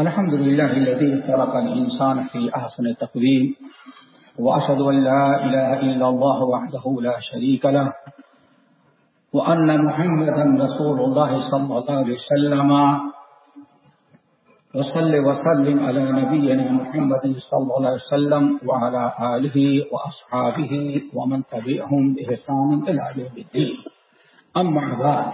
الحمد لله الذي خلق الإنسان في أحسن تقويم، وأشهد أن لا إله إلا الله وحده لا شريك له، وأن محمدا رسول الله صلى الله عليه وسلم. وصل وسلم على نبينا محمد صلى الله عليه وسلم وعلى آله وأصحابه ومن تبعهم بإحسان إلى يوم الدين. أما بعد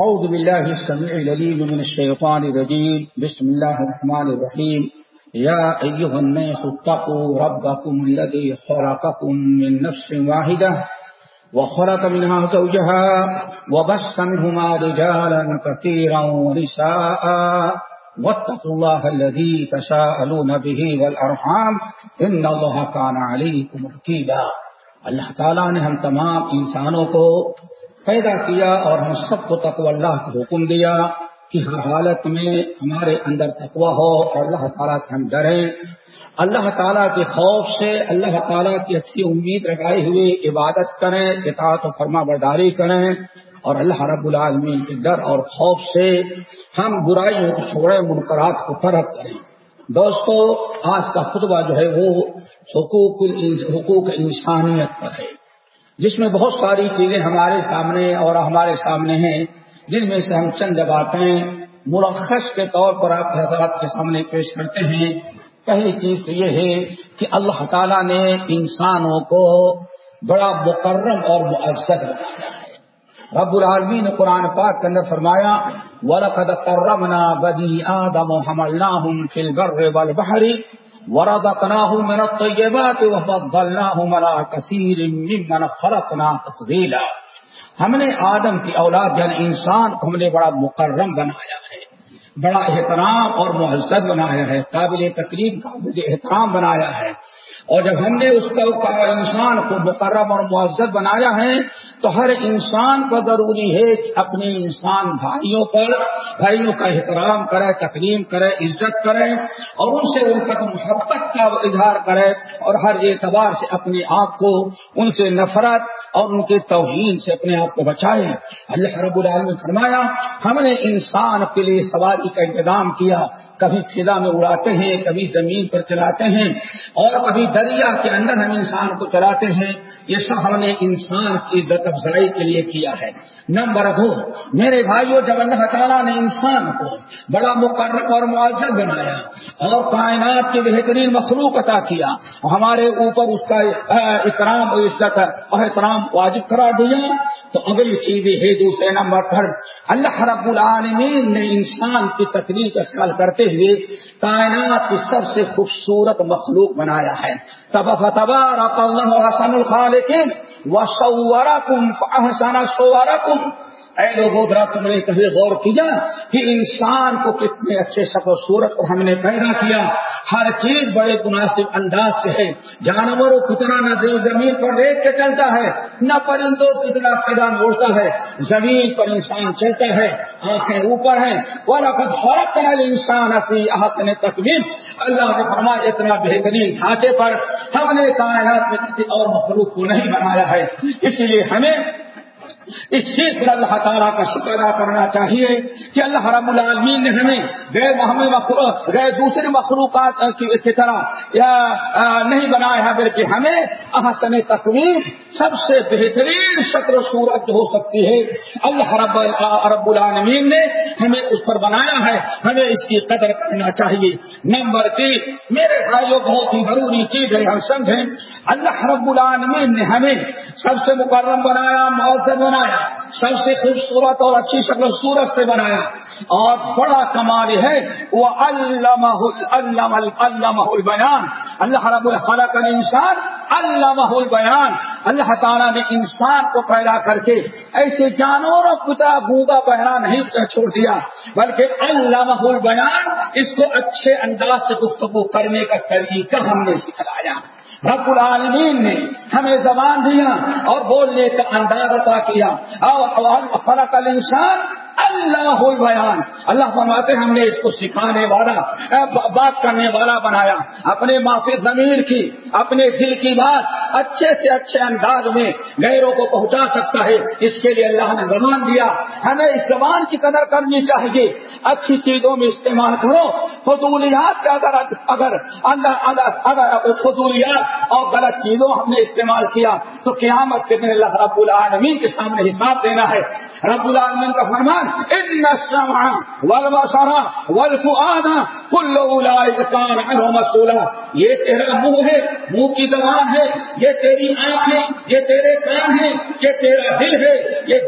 أعوذ بالله السميع العليم من الشيطان الرجيم. بسم الله الرحمن الرحيم. يا أيها الناس اتقوا ربكم الذي خلقكم من نفس واحدة وخلق منها زوجها وبس منهما رجالا كثيرا ونساء. واتقوا الله الذي تساءلون به والأرحام. إن الله كان عليكم ركيبا اللہ تعالیٰ نے ہم تمام انسانوں کو پیدا کیا اور ہم سب کو تقوی اللہ کو حکم دیا کہ ہر حالت میں ہمارے اندر تقوی ہو اور اللہ تعالیٰ سے ہم ڈریں۔ اللہ تعالیٰ کے خوف سے، اللہ تعالیٰ کی اچھی امید لگائے ہوئے عبادت کریں، اطاعت و فرما برداری کریں اور اللہ رب العالمین کے ڈر اور خوف سے ہم برائیوں کو چھوڑیں منقرات کو ترک کریں۔ دوستو، آج کا خطبہ جو ہے وہ حقوق حقوق انسانیت پر ہے۔ جس میں بہت ساری چیزیں ہمارے سامنے اور ہمارے سامنے ہیں، جن میں سے ہم چند باتیں مرخص کے طور پر آپ حضرات کے سامنے پیش کرتے ہیں۔ پہلی چیز تو یہ ہے کہ اللہ تعالیٰ نے انسانوں کو بڑا مقرم اور معزد بنایا ہے۔ رب العالمین نے قرآن پاک کے اندر فرمایا ورقد کرمنا بدی آدم حملناہم فی البر والبحر ورزقناهم من الطيبات وفضلناهم على كثير ممن خلقنا تفضيلا۔ ہم نے آدم کی اولاد یعنی انسان، کو ہم نے بڑا مکرم بنایا ہے۔ بڑا احترام اور مہذب بنایا ہے، قابل تقریب قابل احترام بنایا ہے۔ اور جب ہم نے اس کو انسان کو مقرم اور معذد بنایا ہے، تو ہر انسان کو ضروری ہے کہ اپنے انسان بھائیوں پر، بھائیوں کا احترام کرے تقریم کرے، عزت کرے اور ان سے ان کا محبت کا اظہار کرے اور ہر اعتبار سے اپنے آپ کو ان سے نفرت اور ان کے توہین سے اپنے آپ کو بچائے۔ اللہ رب العالمین فرمایا، ہم نے انسان کے لیے سواری کا انتظام کیا۔ کبھی فضا میں اڑاتے ہیں، کبھی زمین پر چلاتے ہیں اور کبھی دریا کے اندر ہم انسان کو چلاتے ہیں۔ یہ سب ہم نے انسان کی عزت افزائی کے لیے کیا ہے۔ نمبر دو، میرے بھائیوں جب اللہ تعالیٰ نے انسان کو بڑا مقرر اور معذر بنایا اور کائنات کی بہترین مخلوق عطا کیا، ہمارے اوپر اس کا اکرام و عزت اور احترام واجب قرار دیا، تو اگلی چیز ہے، دوسرے نمبر پر، اللہ رب العالمین نے انسان کی تکلیف کا خیال کرتے ہوئے، کائنات کی سب سے خوبصورت مخلوق بنایا ہے۔ تب تبارک اللہ حسن الخالقین، وصورکم فاحسن صورکم۔ اے لوگوں ذرا تم نے کبھی غور کیا کہ انسان کو کتنے اچھے شکل و صورت کو ہم نے پیدا کیا۔ ہر چیز بڑے مناسب انداز سے ہے۔ جانوروں کتنا نہ زمین پر ریت کے چلتا ہے، نہ پرندوں کتنا پیدا اڑتا ہے۔ زمین پر انسان چلتا ہے، آنکھیں اوپر ہیں۔ وہ کچھ فرق کرنا انسان اپنی حسن تقویم اللہ نے فرمایا، اتنا بہترین ڈھانچے پر ہم نے کائنات میں کسی اور مخلوق کو نہیں بنایا ہے۔ اس لیے ہمیں اس چیز پر اللہ تعالیٰ کا شکر ادا کرنا چاہیے کہ اللہ رب العالمین نے ہمیں غیر محمد غیر دوسرے مخلوقات کی طرح، یا نہیں بنایا ہے، بلکہ ہمیں احسن تقویم سب سے بہترین شکل و صورت ہو سکتی ہے۔ اللہ رب رب العالمین نے ہمیں اس پر بنایا ہے۔ ہمیں اس کی قدر کرنا چاہیے۔ نمبر تین، میرے بھائیوں، بہت ہی ضروری چیز ہے، ہم سمجھیں۔ اللہ رب العالمین نے ہمیں سب سے مکرم بنایا مؤثر بنایا بنایا، سب سے خوبصورت اور اچھی شکل صورت سے بنایا۔ اور بڑا کمال ہے وہ اللہ البیان اللہ رب الخلق انسان اللہ البیان اللہ تعالیٰ نے انسان کو پیدا کر کے ایسے جانوروں کی طرح گونگا بہرا نہیں چھوڑ دیا، بلکہ اللہ البیان اس کو اچھے انداز سے گفتگو کرنے کا طریقہ ہم نے سکھلایا رب العالمین نے ہمیں زبان دیا اور بولنے کا انداز عطا کیا۔ اور فرق الانسان اللہ بیان۔ اللہ فرماتے ہم نے اس کو سکھانے والا بات کرنے والا بنایا۔ اپنے معافی ضمیر کی، اپنے دل کی بات اچھے سے اچھے انداز میں غیروں کو پہنچا سکتا ہے۔ اس کے لیے اللہ نے زبان دیا۔ ہمیں اس زبان کی قدر کرنی چاہیے۔ اچھی چیزوں میں استعمال کرو۔ فضولیات کا اگر اگر اگر فضولیات اور غلط چیزوں ہم نے استعمال کیا، تو قیامت کے دن اللہ رب العالمین کے سامنے حساب دینا ہے۔ رب العالمین کا فرمان مسولہ یہ تیرا منہ ہے، منہ کی زبان ہے، یہ تیری آنکھ ہے، یہ تیرے کان ہے یہ تیرا دل ہے، یہ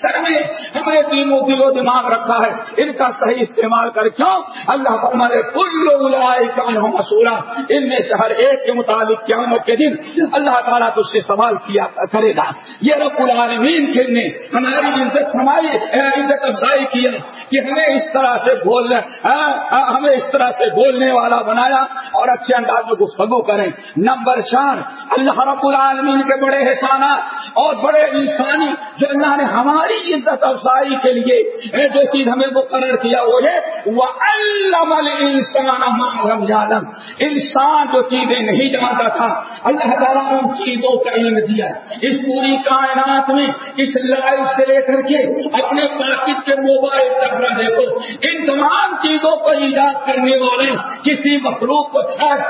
سر میں ہمیں تینوں دل و دماغ رکھا ہے۔ ان کا صحیح استعمال کر کیوں؟ اللہ ہمارے کل کان ہو مسولہ ان میں سے ہر ایک کے مطابق قیامت کے دن اللہ تعالیٰ تو سے سوال کیا کرے گا۔ یہ رب العالمین کے نے ہماری عزت ہماری عزت افزائی کیا کہ ہمیں اس طرح سے بول ہاں، ہاں، ہمیں اس طرح سے بولنے والا بنایا اور اچھے انداز میں گفتگو کریں۔ نمبر چار، اللہ رب العالمین کے بڑے احسانات اور بڑے انسانی جو اللہ نے ہماری عزت افزائی کے لیے جو چیز ہمیں مقرر کیا وہ ہے وہ انسان انسان جو چیزیں نہیں جانتا تھا، اللہ تعالیٰ نے ان چیزوں کا علم دیا۔ اس پوری کائنات میں، اس لائف سے لے کر کے اپنے پاکٹ کے موبائل تک نہ دیکھو ان تمام چیزوں کو ایجاد کرنے والے کسی مخلوق کو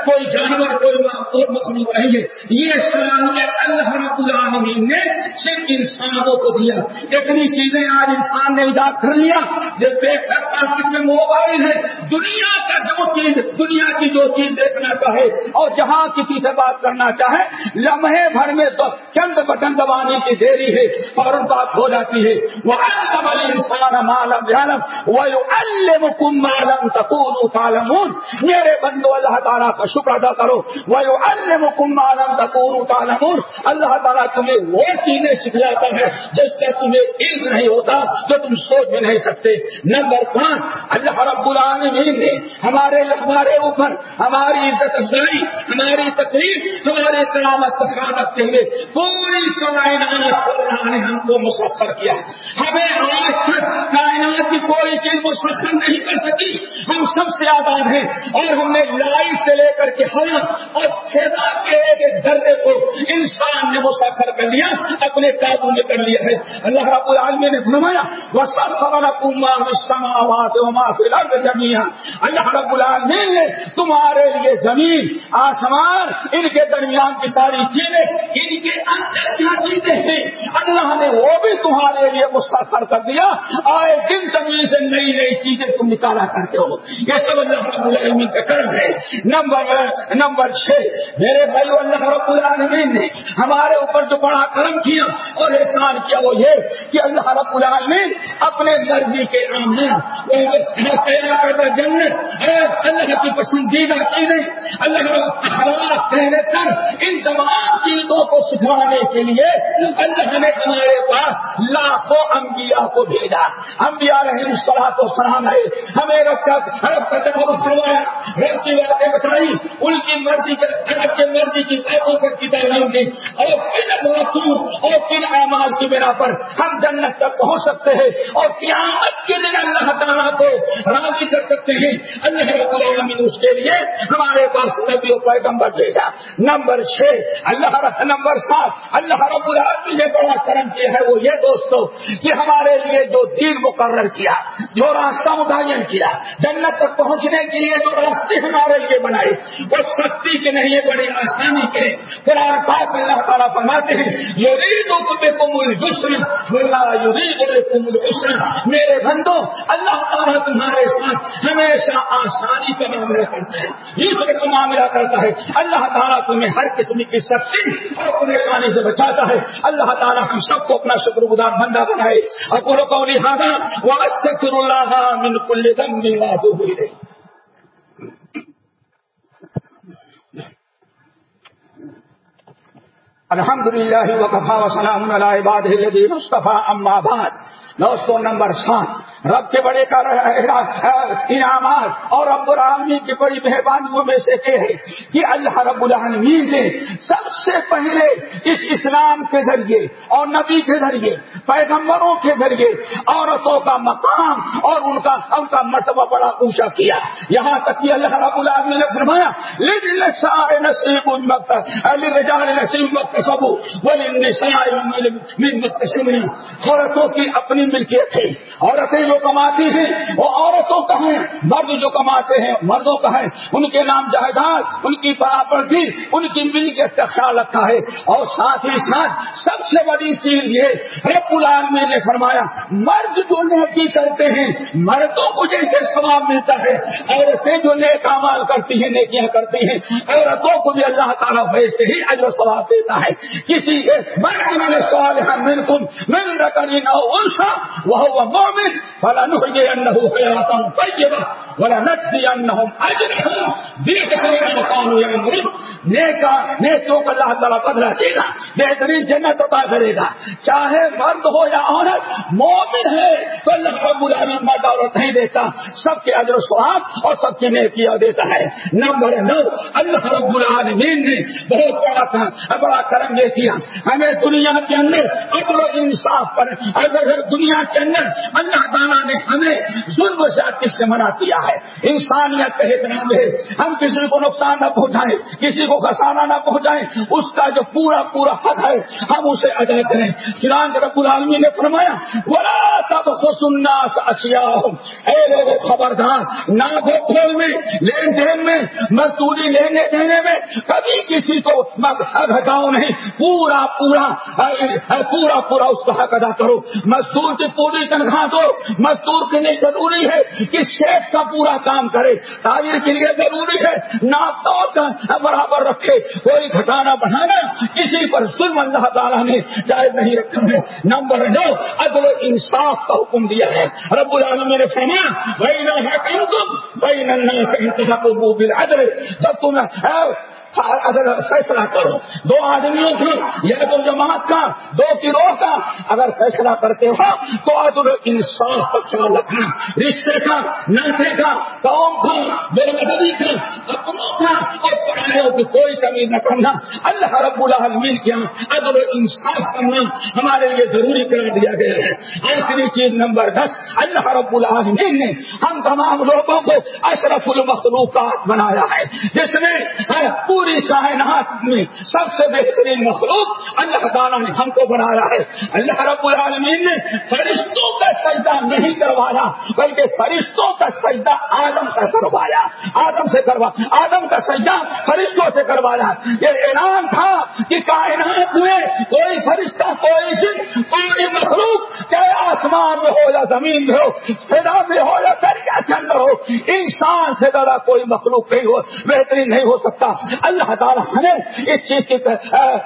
کوئی جانور، کوئی مخلوق نہیں ہے۔ یہ صلاحیت اللہ رب العالمین نے صرف انسانوں کو دیا۔ اتنی چیزیں آج انسان نے ایجاد کر لیا جیسے پاکٹ میں موبائل ہے دنیا کا جو چیز، دنیا کی جو چیز دیکھنا چاہے اور جہاں کسی سے بات کرنا چاہے، لمحے بھر میں تو چند بٹن دبانے کی دیری ہے اور بات ہو جاتی ہے۔ وہ انسان مالم جانم وہ الکم مالم تکون تالمون میرے بندو، اللہ تعالیٰ کا شکر ادا کرو وہ الکم مالم تکون تالمون اللہ تعالیٰ تمہیں وہ چیزیں سکھلاتا ہے جس کا تمہیں علم نہیں ہوتا تو تم سوچ بھی نہیں سکتے نمبر پانچ، اللہ رب العالمین نے ہمارے ہمارے اوپر ہماری عزت افزائی، ہماری تقریب، ہمارے کرامت سخانت کے لیے پوری کائنات اللہ نے ہم کو مسفر کیا ہمیں آج تک کائنات کی کوئی چیز مسفر نہیں کر سکی۔ ہم سب سے آباد ہیں اور ہم نے لڑائی سے لے کر کے ہوا اور کھیلا کے ایک درجے کو انسان نے مسفر کر لیا اپنے قابو میں کر لیا ہے۔ اللہ رب العالمین نے فرمایا وہ سب خبر جمیا اللہ رب العالمین نے تمہارے لیے زمین، آسمان، ان کے درمیان کی ساری چیزیں، ان کے اندر کیا چیزیں ہیں؟ اللہ نے وہ بھی تمہارے لیے مستقر کر دیا، آئے دن زمین سے نئی نئی چیزیں تم نکالا کرتے ہو۔ یہ سب اللہ رب العالمین کا کرم ہے۔ نمبر نمبر چھ، میرے بھائی اللہ رب العالمین نے ہمارے اوپر جو بڑا کرم کیا اور احسان کیا وہ یہ کہ اللہ رب العالمین اپنے مرضی کے آمدن جنت اللہ کی پسندیدہ چیزیں، اللہ کہنے پر ان تمام چیزوں کو سکھانے کے لیے اللہ نے ہمارے پاس لاکھوں انبیاء کو بھیجا۔ انبیاء رہے اس کو سلام ہے۔ ہمیں رب کا سنوایا رب کی باتیں بتائی ان کی مرضی کے رب کی مرضی کی باتوں پر کی تعلیم دی۔ اور کن موقعوں اور کن اعمال کی بنا پر ہم جنت تک پہنچ سکتے ہیں۔ اور قیامت کے دن اللہ تعالیٰ کو راضی کر سکتے ہیں۔ اللہ رب العالمین اس کے لیے ہمارے پاس نبی و پیغمبر بھیجا۔ نمبر چھ، اللہ رب نمبر سات، اللہ رب العالمین نے بڑا کرم کیا ہے۔ وہ یہ دوستو کہ ہمارے لیے جو دین مقرر کیا، جو راستہ متعین کیا، جنت تک پہنچنے کے لیے جو راستے ہمارے لیے بنائے، وہ سختی کے نہیں ہے بڑی آسانی کے۔ قرآن پاک اللہ تعالیٰ فرماتے ہیں، یریدو بکم الحسن ولا یریدو بکم میرے بندو، اللہ تعالیٰ تمہارے ساتھ ہمیشہ آسانی کا معاملہ کرتا ہے یسر کا معاملہ کرتا ہے۔ اللہ تعالیٰ تمہیں ہر قسم کی سختی اور پریشانی سے بچاتا ہے۔ اللہ تعالیٰ ہم سب کو اپنا شکر گزار بندہ بنائے۔ اور پورا کو لہٰذا وہ استغفر اللہ من کل ذنب واتوب الیہ۔ الحمد للہ وقفا وسلام على عباده الذين اصطفى اما بعد۔ دوستوں نمبر سات رب کے بڑے کا انعامات۔ اور رب العالمین کی بڑی مہربانیوں میں سے یہ ہے کہ اللہ رب العالمین نے سب سے پہلے اس اسلام کے ذریعے اور نبی کے ذریعے، پیغمبروں کے ذریعے عورتوں کا مقام اور ان کا ان کا مرتبہ بڑا اونچا کیا۔ یہاں تک کہ اللہ رب العالمین نے فرمایا نصیب نصیب عورتوں کی اپنی ملکیت ہے عورتیں جو کماتی ہیں، وہ عورتوں کا ہیں۔ مرد جو کماتے ہیں، مردوں کا ہے ان کے نام جائیداد، ان کی برابردی ان کی ملکیت کا خیال رکھا ہے۔ اور ساتھ ہی ساتھ سب سے بڑی چیز یہ رب العالمین نے فرمایا، مرد جو نیکی کرتے ہیں، مردوں کو جیسے ثواب ملتا ہے۔ عورتیں جو نیک مال کرتی ہیں، نیکیاں کرتی ہیں، عورتوں کو بھی اللہ تعالیٰ ویسے ہی اجر ثواب دیتا ہے۔ کسی مرد میں نے سوال ہے تم مل نہ مومن فلا نحيينه حياة طيبة ولنجزينهم أجرهم. بأحسن كانوا يعملون. نیکا نیکوں کا اللہ تعالیٰ بدلا دے. گا بہترین جنت عطا کرے گا. چاہے مرد ہو یا عورت، مومن ہے تو اللہ رب العالمین مرد عورت نہیں دیتا. سب کے اجر و سواب اور سب کی نیکیاں دیتا ہے. نمبر نو، اللہ رب العالمین نے بہت بڑا بڑا کرم دے دیا ہمیں دنیا کے اندر عدل و انصاف پر اگر دنیا کے اندر اللہ تعالیٰ نے ہمیں ظلم سے سے منع کیا ہے۔ انسانیت کا احترام ہے۔ ہم کسی کو نقصان نہ پہنچائیں، کسی کو خسانہ نہ پہنچائیں، اس کا جو پورا پورا حق ہے، ہم اسے ادا کریں۔ چنان رب العالمی نے فرمایا بڑا تب سننا اشیا اے لوگ خبردار نہ کھول میں، لین دین میں، مزدوری لینے دینے میں کبھی کسی کو حق ہٹاؤ نہیں۔ پورا پورا پورا پورا اس کا حق ادا کرو۔ مزدور کی پوری تنخواہ دو مزدور کے لیے ضروری ہے کہ شیخ کا پورا کام کرے۔ تعلیم کے لیے ضروری ہے۔ ناپ کا برابر رکھے۔ کوئی گھٹانا بڑھانا کسی پر ظلم اللہ تعالیٰ نے جائز نہیں رکھا ہے۔ نمبر نو عدل انصاف کا حکم دیا ہے۔ رب العالم نے فرما بھائی نہ تم بھائی نہ جب تم اگر فیصلہ کرو۔ دو آدمیوں کی یا دو جماعت کا، دو گروہ کا۔ اگر فیصلہ کرتے ہو تو عدل انصاف کا خیال رکھنا، رشتے کا ناطے کا قوم کا بے مددی کا، اپنوں کا، اور پڑھائیوں کی کوئی کمی نہ کرنا۔ اللہ رب العالمین کے یہاں عدل انصاف کرنا ہمارے لیے ضروری کر دیا گیا ہے۔ آخری چیز نمبر دس، اللہ رب العالمین نے ہم تمام لوگوں کو اشرف المخلوقات بنایا ہے۔ جس میں پوری کائنات میں سب سے بہترین مخلوق اللہ تعالیٰ نے ہم کو بنایا ہے۔ اللہ رب العالمین نے فرشتوں کا سجدہ نہیں کروایا، بلکہ فرشتوں کا سجدہ آدم کا کروایا۔ آدم سے کروا، آدم کا سجدہ فرشتوں سے کروایا۔ یہ اعلان تھا کہ کائنات میں کوئی فرشتہ، کوئی جن، کوئی مخلوق، چاہے آسمان میں ہو یا زمین میں ہو فضا میں ہو یا دریا کے اندر ہو انسان سے زیادہ کوئی مخلوق نہیں ہو، بہترین نہیں ہو سکتا۔ اللہ تعالیٰ ہمیں اس چیز کی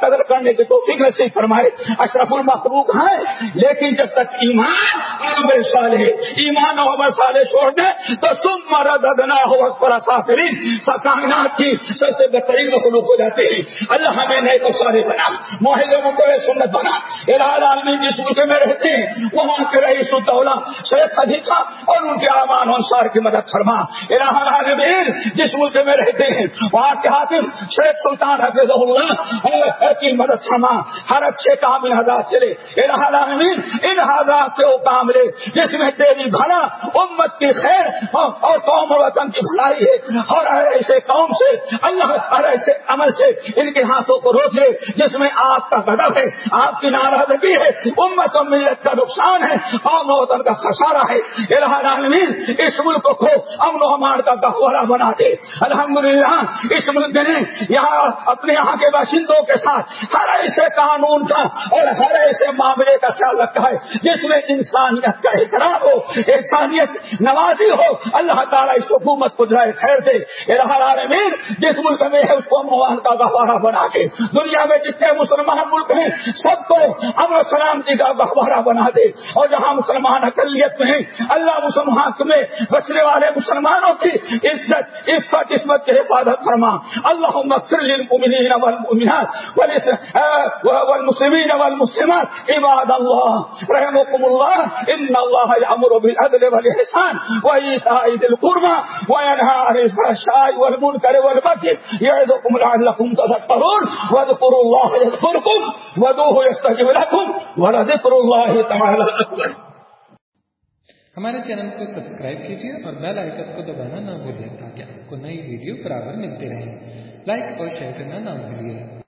قدر کرنے کی تو فکر سے فرمائے۔ اشرف المخلوق ہیں، لیکن جب تک ایمان اور سال ہے ایمان اور سالے چھوڑ دیں، تو تم مرد ادنا ہو پر سافرین کائنات کی سب سے بہترین مخلوق ہو جاتے ہیں۔ اللہ ہمیں نئے کو سارے بنا معاہدے کو سنت بنا۔ اراد عالمی جس ملک میں رہتے ہیں، وہاں کے رئیس الدولہ، شیخ خدیفہ اور ان کے امان انصار کی مدد فرما ارحان عالمین جس ملک میں رہتے ہیں، وہاں کے حاکم شیخ سلطان حفظ اللہ کی مدد فرما، ہر اچھے کام ان حضرات چلے۔ العالمین، ان حضرات سے وہ کام لے جس میں تیری بھلا، امت کی خیر اور قوم و وطن کی بھلائی ہے۔ اور ایسے قوم سے، اللہ ہر ایسے عمل سے ان کے ہاتھوں کو روک لے، جس میں آپ کا گدب ہے، آپ کی ناراضگی ہے، امت و ملت کا نقصان ہے، قوم و وطن کا خسارہ ہے۔ العالمین، اس ملک کو امن و امان کا گہوارہ بنا دے۔ الحمدللہ، اس ملک نے یہاں اپنے یہاں کے باشندوں کے ساتھ ہر ایسے قانون کا اور ہر ایسے معاملے کا خیال رکھا ہے جس میں انسانیت کا احترام ہو انسانیت نوازی ہو۔ اللہ تعالیٰ اس حکومت کو جائے خیر دے۔ عالمین جس ملک میں ہے، اس کو موان کا گہوارہ بنا کے۔ دنیا میں جتنے مسلمان ملک ہیں، سب کو امن سلامتی جی کا گہوارہ بنا دے۔ اور جہاں مسلمان اقلیت میں ہیں، اللہ مسلمان میں بچنے والے ہمارے مسلمانوں کی عزت عزت عصمت کی حفاظت فرما۔ اللہ للمؤمنین والمسلمین والمسلمات۔ عباد اللہ رحمكم اللہ۔ ان اللہ یامر بالعدل والاحسان وایتاء ذی القربى وینهى عن الفحشاء والمنکر والبغي یعظکم لعلکم تذکرون۔ واذکروا اللہ یذکرکم، ودوه یستجب لکم۔ ولذکر اللہ تعالی اکبر ہمارے چینل کو سبسکرائب کیجیے اور بیل آئکن کو دبانا نہ بھولیں تاکہ آپ کو نئی ویڈیو برابر ملتے رہیں لائک اور شیئر کرنا نہ بھولیے۔